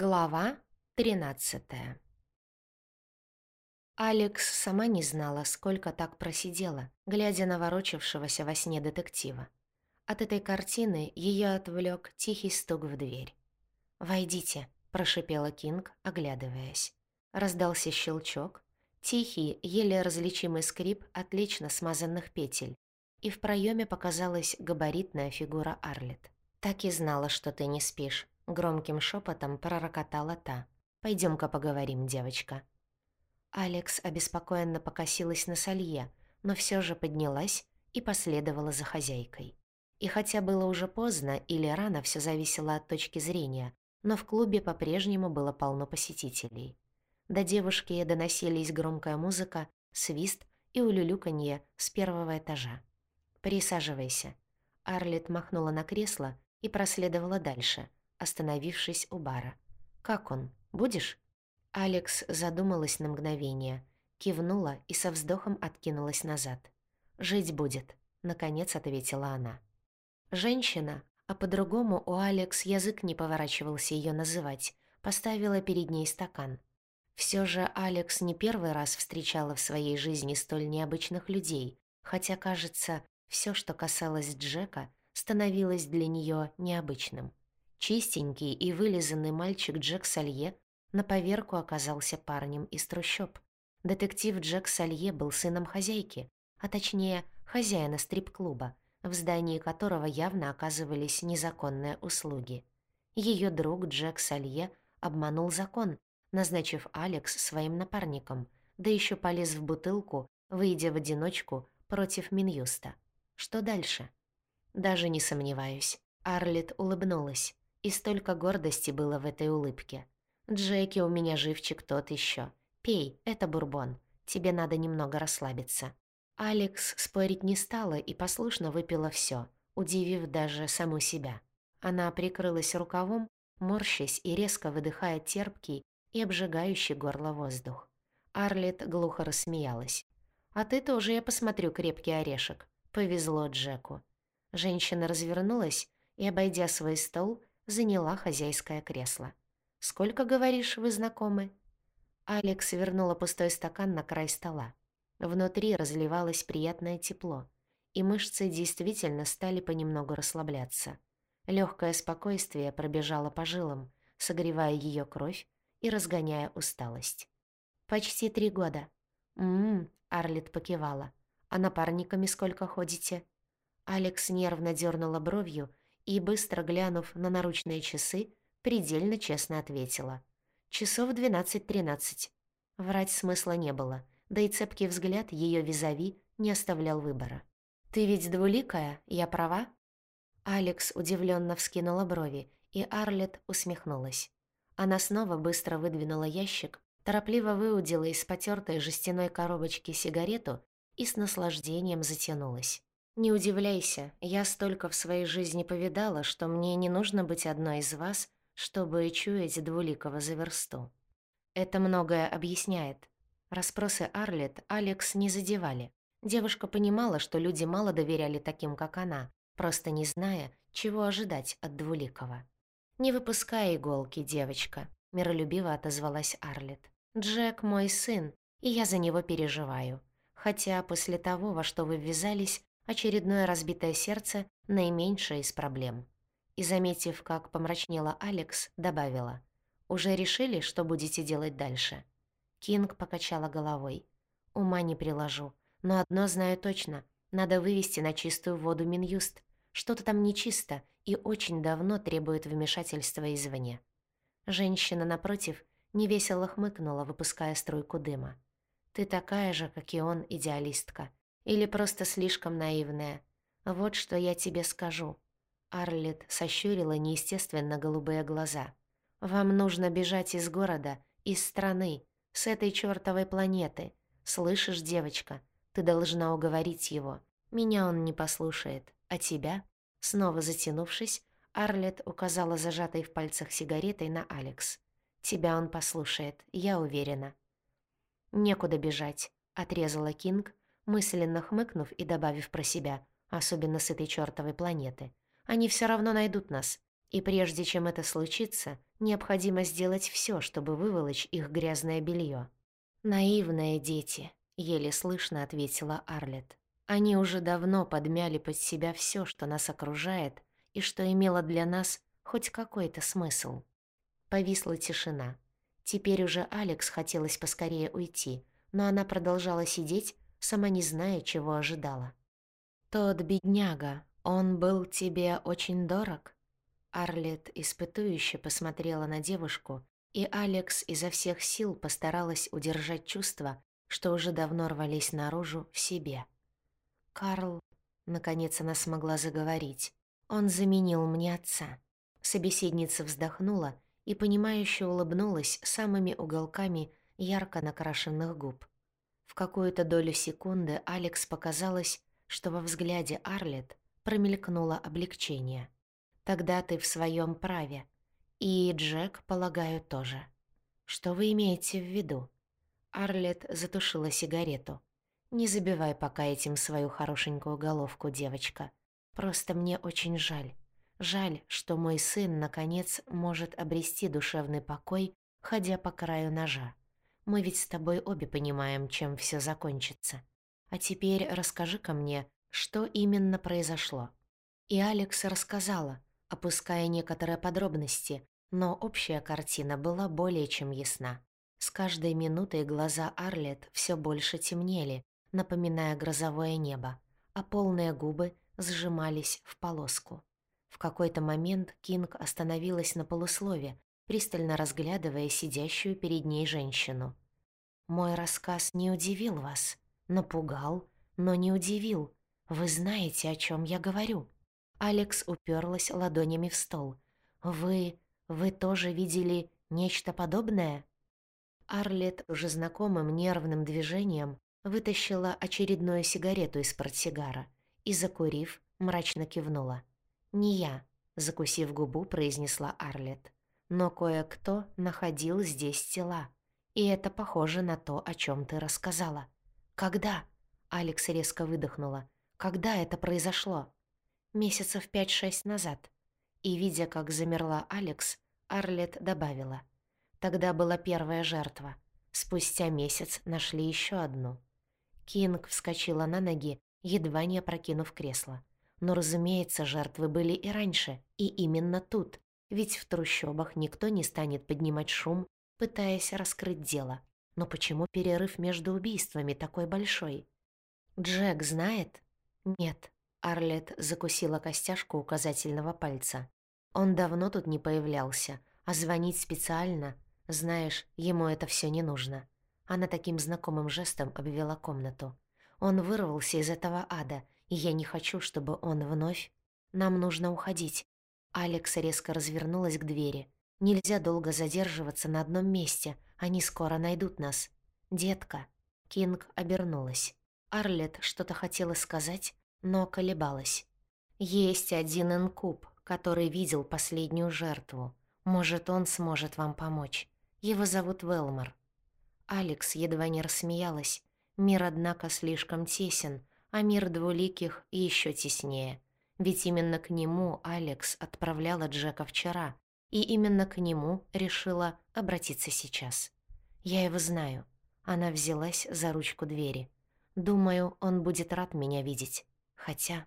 Глава 13 Алекс сама не знала, сколько так просидела, глядя на ворочавшегося во сне детектива. От этой картины ее отвлек тихий стук в дверь. «Войдите», — прошипела Кинг, оглядываясь. Раздался щелчок, тихий, еле различимый скрип отлично смазанных петель, и в проеме показалась габаритная фигура Арлет. «Так и знала, что ты не спишь», Громким шепотом пророкотала та. пойдем ка поговорим, девочка». Алекс обеспокоенно покосилась на Салье, но все же поднялась и последовала за хозяйкой. И хотя было уже поздно или рано, все зависело от точки зрения, но в клубе по-прежнему было полно посетителей. До девушки доносились громкая музыка, свист и улюлюканье с первого этажа. «Присаживайся». Арлет махнула на кресло и проследовала дальше, остановившись у бара. «Как он? Будешь?» Алекс задумалась на мгновение, кивнула и со вздохом откинулась назад. «Жить будет», — наконец ответила она. Женщина, а по-другому у Алекс язык не поворачивался ее называть, поставила перед ней стакан. Все же Алекс не первый раз встречала в своей жизни столь необычных людей, хотя, кажется, все, что касалось Джека, становилось для нее необычным. Чистенький и вылизанный мальчик Джек Салье на поверку оказался парнем из трущоб. Детектив Джек Салье был сыном хозяйки, а точнее хозяина стрип-клуба, в здании которого явно оказывались незаконные услуги. Ее друг Джек Салье обманул закон, назначив Алекс своим напарником, да еще полез в бутылку, выйдя в одиночку против Минюста. Что дальше? Даже не сомневаюсь. Арлет улыбнулась. И столько гордости было в этой улыбке. «Джеки, у меня живчик тот еще. Пей, это бурбон. Тебе надо немного расслабиться». Алекс спорить не стала и послушно выпила все, удивив даже саму себя. Она прикрылась рукавом, морщась и резко выдыхая терпкий и обжигающий горло воздух. Арлет глухо рассмеялась. «А ты тоже, я посмотрю, крепкий орешек. Повезло Джеку». Женщина развернулась и, обойдя свой стол, заняла хозяйское кресло. «Сколько, говоришь, вы знакомы?» Алекс вернула пустой стакан на край стола. Внутри разливалось приятное тепло, и мышцы действительно стали понемногу расслабляться. Легкое спокойствие пробежало по жилам, согревая ее кровь и разгоняя усталость. «Почти три года». «М-м-м», Арлет покивала. «А напарниками сколько ходите?» Алекс нервно дернула бровью и, быстро глянув на наручные часы, предельно честно ответила. «Часов двенадцать-тринадцать». Врать смысла не было, да и цепкий взгляд ее визави не оставлял выбора. «Ты ведь двуликая, я права?» Алекс удивленно вскинула брови, и Арлет усмехнулась. Она снова быстро выдвинула ящик, торопливо выудила из потертой жестяной коробочки сигарету и с наслаждением затянулась. Не удивляйся, я столько в своей жизни повидала, что мне не нужно быть одной из вас, чтобы чуять двуликого за версту. Это многое объясняет. Распросы Арлет Алекс не задевали. Девушка понимала, что люди мало доверяли таким, как она, просто не зная, чего ожидать от двуликого. «Не выпускай иголки, девочка», — миролюбиво отозвалась Арлет. «Джек мой сын, и я за него переживаю. Хотя после того, во что вы ввязались, очередное разбитое сердце — наименьшая из проблем. И, заметив, как помрачнела Алекс, добавила, «Уже решили, что будете делать дальше?» Кинг покачала головой. «Ума не приложу, но одно знаю точно. Надо вывести на чистую воду Минюст. Что-то там нечисто и очень давно требует вмешательства извне». Женщина, напротив, невесело хмыкнула, выпуская струйку дыма. «Ты такая же, как и он, идеалистка. Или просто слишком наивная. Вот что я тебе скажу». Арлет сощурила неестественно голубые глаза. «Вам нужно бежать из города, из страны, с этой чёртовой планеты. Слышишь, девочка, ты должна уговорить его. Меня он не послушает. А тебя?» Снова затянувшись, Арлет указала зажатой в пальцах сигаретой на Алекс. «Тебя он послушает, я уверена». «Некуда бежать», — отрезала Кинг, мысленно хмыкнув и добавив про себя, особенно с этой чёртовой планеты. «Они всё равно найдут нас. И прежде чем это случится, необходимо сделать все, чтобы выволочь их грязное белье. «Наивные дети», — еле слышно ответила Арлет. «Они уже давно подмяли под себя все, что нас окружает, и что имело для нас хоть какой-то смысл». Повисла тишина. Теперь уже Алекс хотелось поскорее уйти, но она продолжала сидеть, сама не зная, чего ожидала. «Тот бедняга, он был тебе очень дорог?» Арлет испытующе посмотрела на девушку, и Алекс изо всех сил постаралась удержать чувства, что уже давно рвались наружу в себе. «Карл...» — наконец она смогла заговорить. «Он заменил мне отца». Собеседница вздохнула и, понимающе улыбнулась самыми уголками ярко накрашенных губ. В какую-то долю секунды Алекс показалось, что во взгляде Арлет промелькнуло облегчение. «Тогда ты в своем праве. И Джек, полагаю, тоже. Что вы имеете в виду?» Арлет затушила сигарету. «Не забивай пока этим свою хорошенькую головку, девочка. Просто мне очень жаль. Жаль, что мой сын, наконец, может обрести душевный покой, ходя по краю ножа. Мы ведь с тобой обе понимаем, чем все закончится. А теперь расскажи-ка мне, что именно произошло. И Алекс рассказала, опуская некоторые подробности, но общая картина была более чем ясна. С каждой минутой глаза Арлет все больше темнели, напоминая грозовое небо, а полные губы сжимались в полоску. В какой-то момент Кинг остановилась на полуслове, пристально разглядывая сидящую перед ней женщину. «Мой рассказ не удивил вас, напугал, но не удивил. «Вы знаете, о чем я говорю?» Алекс уперлась ладонями в стол. «Вы... вы тоже видели нечто подобное?» Арлет уже знакомым нервным движением вытащила очередную сигарету из портсигара и, закурив, мрачно кивнула. «Не я», — закусив губу, произнесла Арлет. «Но кое-кто находил здесь тела, и это похоже на то, о чем ты рассказала». «Когда?» — Алекс резко выдохнула. Когда это произошло? Месяцев пять-шесть назад. И, видя, как замерла Алекс, Арлет добавила. Тогда была первая жертва. Спустя месяц нашли еще одну. Кинг вскочила на ноги, едва не опрокинув кресло. Но, разумеется, жертвы были и раньше, и именно тут, ведь в трущобах никто не станет поднимать шум, пытаясь раскрыть дело. Но почему перерыв между убийствами такой большой? Джек знает? «Нет», — Арлет закусила костяшку указательного пальца. «Он давно тут не появлялся, а звонить специально, знаешь, ему это все не нужно». Она таким знакомым жестом обвела комнату. «Он вырвался из этого ада, и я не хочу, чтобы он вновь... Нам нужно уходить». Алекс резко развернулась к двери. «Нельзя долго задерживаться на одном месте, они скоро найдут нас». «Детка». Кинг обернулась. Арлет что-то хотела сказать, но колебалась. «Есть один инкуб, который видел последнюю жертву. Может, он сможет вам помочь. Его зовут Велмор». Алекс едва не рассмеялась. Мир, однако, слишком тесен, а мир двуликих еще теснее. Ведь именно к нему Алекс отправляла Джека вчера, и именно к нему решила обратиться сейчас. «Я его знаю». Она взялась за ручку двери. Думаю, он будет рад меня видеть. Хотя